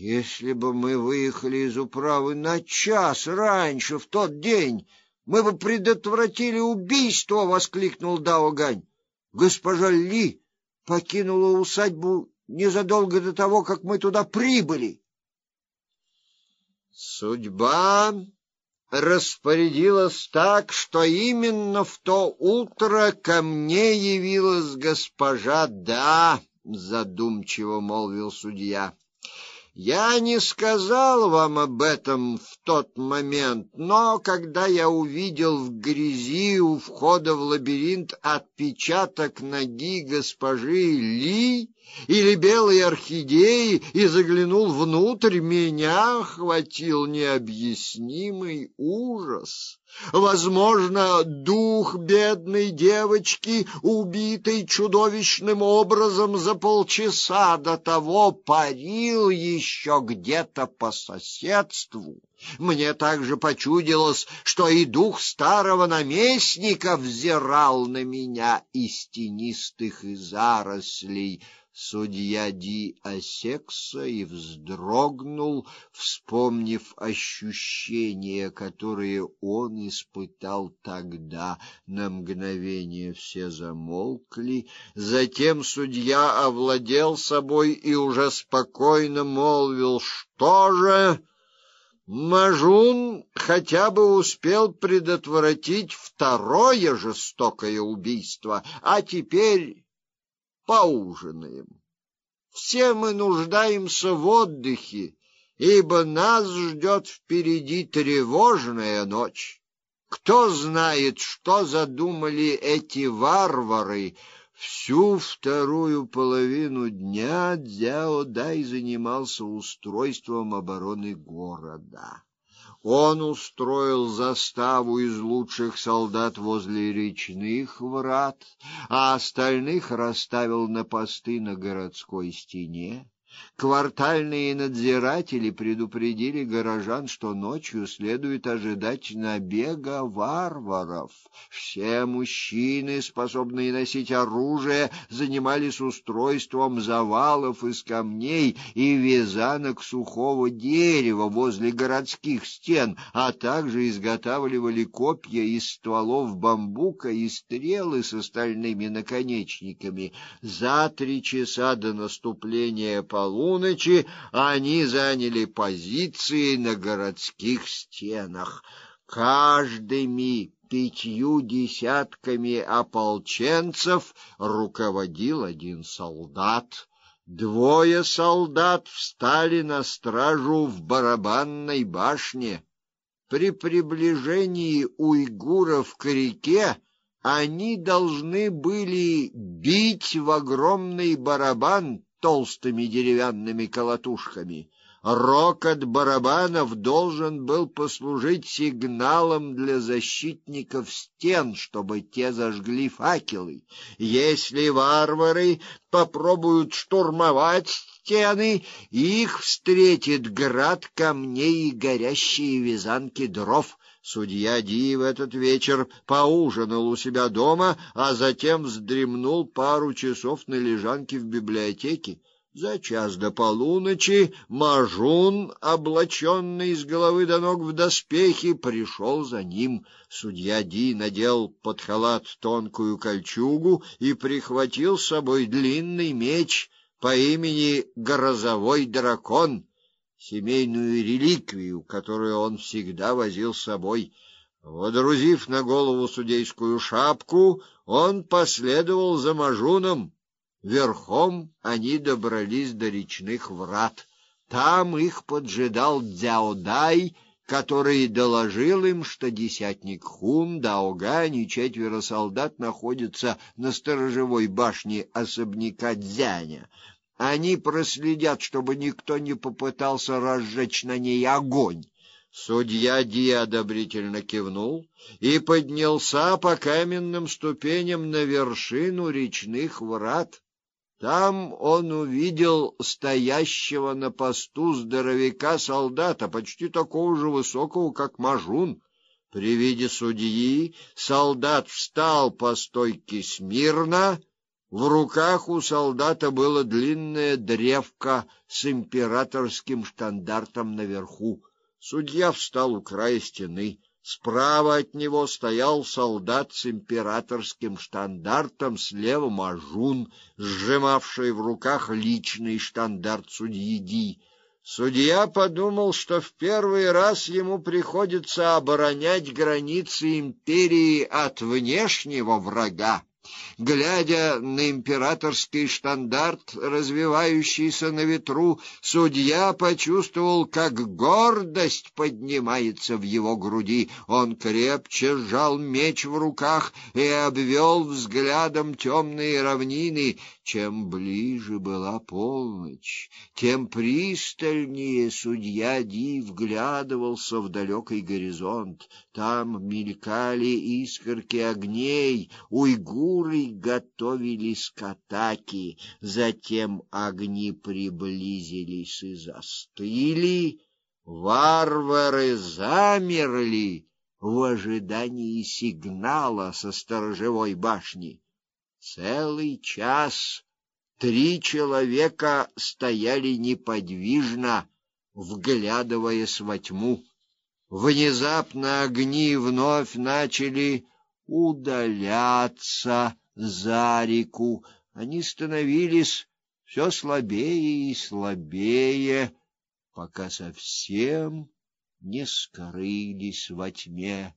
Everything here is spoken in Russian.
Если бы мы выехали из управы на час раньше в тот день, мы бы предотвратили убийство, воскликнул Даогань. Госпожа Ли покинула усадьбу незадолго до того, как мы туда прибыли. Судьба распорядилась так, что именно в то утро ко мне явилась госпожа Да, задумчиво молвил судья. Я не сказал вам об этом в тот момент, но когда я увидел в грязи у входа в лабиринт отпечаток ноги госпожи Ли или белой орхидеи и заглянул внутрь, меня охватил необъяснимый ужас. Возможно, дух бедной девочки, убитой чудовищным образом за полчаса до того, парил еще где-то по соседству. Мне также почудилось, что и дух старого наместника взирал на меня из тенистых зарослей, Судья Ди осекся и вздрогнул, вспомнив ощущения, которые он испытал тогда. На мгновение все замолкли, затем судья овладел собой и уже спокойно молвил: "Что же Мажун хотя бы успел предотвратить второе жестокое убийство, а теперь поужинаем. Все мы нуждаемся в отдыхе, ибо нас ждет впереди тревожная ночь. Кто знает, что задумали эти варвары? Всю вторую половину дня Дзяо Дай занимался устройством обороны города. Он устроил заставу из лучших солдат возле речных врат, а остальных расставил на посты на городской стене. Квартальные надзиратели предупредили горожан, что ночью следует ожидать набега варваров. Все мужчины, способные носить оружие, занимались устройством завалов из камней и вязанок сухого дерева возле городских стен, а также изготавливали копья из стволов бамбука и стрелы с остальными наконечниками. За три часа до наступления полудня полуночи они заняли позиции на городских стенах. Каждыми пятью десятками ополченцев руководил один солдат. Двое солдат встали на стражу в барабанной башне. При приближении уйгуров к реке они должны были бить в огромный барабан толстыми деревянными колотушками. Рокот барабанов должен был послужить сигналом для защитников стен, чтобы те зажгли факелы. Если варвары попробуют штурмовать стены, их встретит град камней и горящие вязанки дров. Судья Ди в этот вечер поужинал у себя дома, а затем вздремнул пару часов на лежанке в библиотеке. За час до полуночи Мажун, облаченный с головы до ног в доспехи, пришел за ним. Судья Ди надел под халат тонкую кольчугу и прихватил с собой длинный меч по имени Грозовой дракон семейную реликвию, которую он всегда возил с собой. Водрузив на голову судейскую шапку, он последовал за Мажуном. Верхом они добрались до речных врат. Там их поджидал Дзяодай, который доложил им, что десятник Хун, Даогань и четверо солдат находятся на сторожевой башне особняка Дзяня. Они проследят, чтобы никто не попытался разжечь на ней огонь. Судья Ди одобрительно кивнул и поднялся по каменным ступеням на вершину речных врат. Там он увидел стоящего на посту здоровяка солдата, почти такого же высокого, как Мажун. При виде судьи солдат встал по стойке смирно В руках у солдата было длинное древко с императорским штандартом наверху. Судья встал у края стены. Справа от него стоял солдат с императорским штандартом, слева мажун, сжимавший в руках личный штандарт судьи Ди. Судья подумал, что в первый раз ему приходится оборонять границы империи от внешнего врага. Глядя на императорский штандарт, развивающийся на ветру, судья почувствовал, как гордость поднимается в его груди. Он крепче сжал меч в руках и обвел взглядом темные равнины. Чем ближе была полночь, тем пристальнее судья Ди вглядывался в далекий горизонт. Там мелькали искорки огней, уйгуры готовились к атаке, затем огни приблизились и застыли, варвары замерли в ожидании сигнала со сторожевой башни. Целый час три человека стояли неподвижно, вглядываясь во тьму. Внезапно огни вновь начали удаляться за реку. Они становились все слабее и слабее, пока совсем не скрылись во тьме.